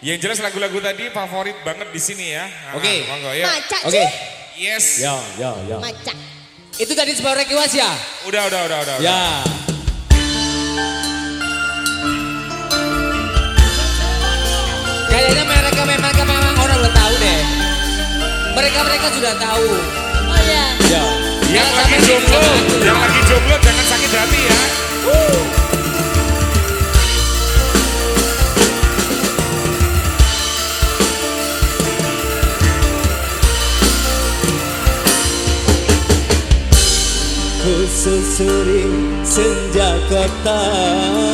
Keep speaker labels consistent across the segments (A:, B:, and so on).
A: Yang jelas lagu-lagu tadi favorit banget di sini ya. Nah,
B: Oke.
A: Monggo ya.
C: Maca
B: Oke.
C: Ci.
A: Yes.
B: Ya, ya, ya.
C: Maca.
B: Itu tadi sebuah request ya?
A: Udah, udah, udah, udah. udah.
B: Ya. Kayaknya mereka mereka memang orang udah tahu deh. Mereka mereka sudah tahu.
C: Oh ya.
B: Ya.
A: Yang
B: Jangan
A: lagi
B: sampai
A: jomblo, yang lagi jomblo jangan sakit hati ya.
D: Ku susuri senja kotamu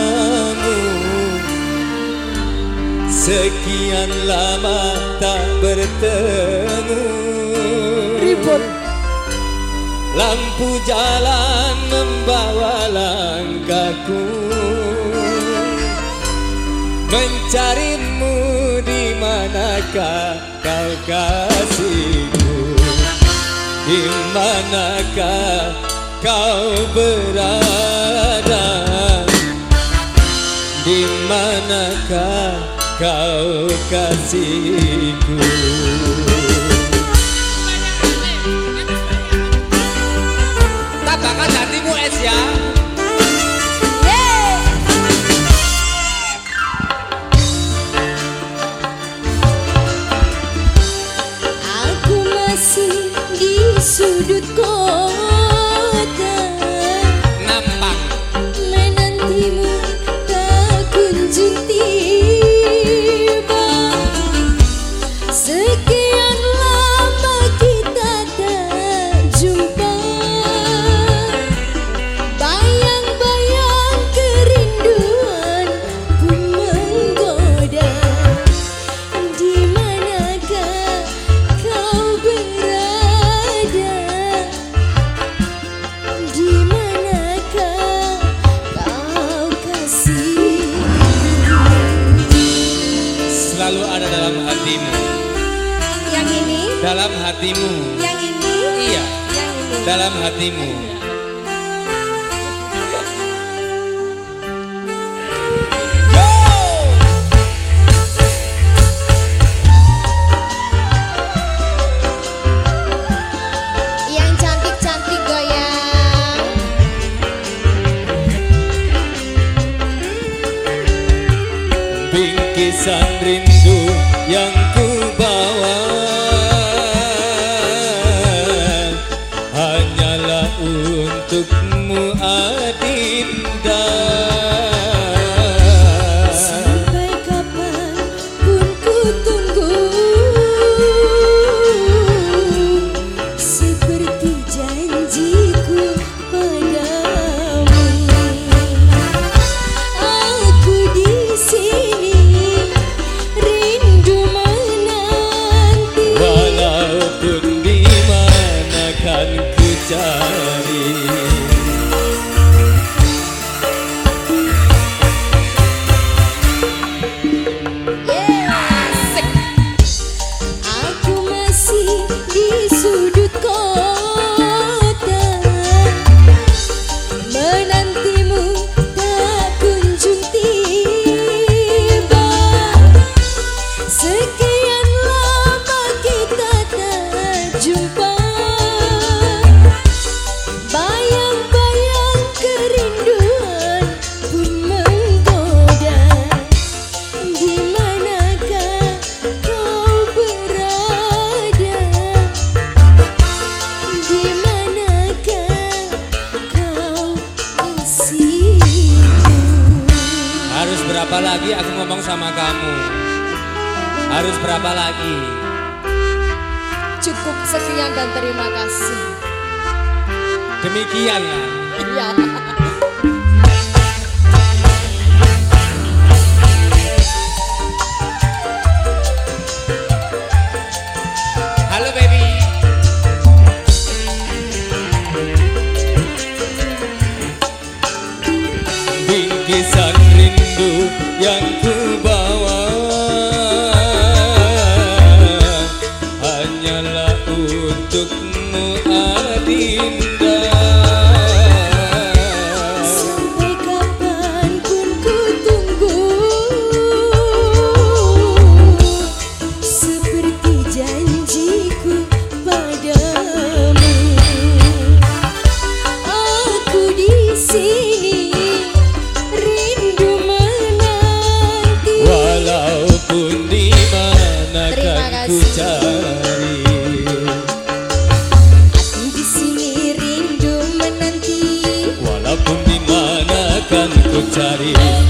D: Sekian lama tak bertemu.
C: Ribut.
D: Lampu jalan membawa langkahku. Mencarimu di manakah kau kasihku? Di manakah kau berada? Di manakah kau kasihku
B: hatimu.
C: Yang ini,
D: Dalam hatimu.
C: Yang ini,
D: Iya.
C: Yang ini.
D: Dalam hatimu Bingkisan rindu yang ku berapa lagi aku ngomong sama kamu Harus berapa lagi
C: Cukup sekian dan terima kasih.
D: Demikian
C: Ya. cari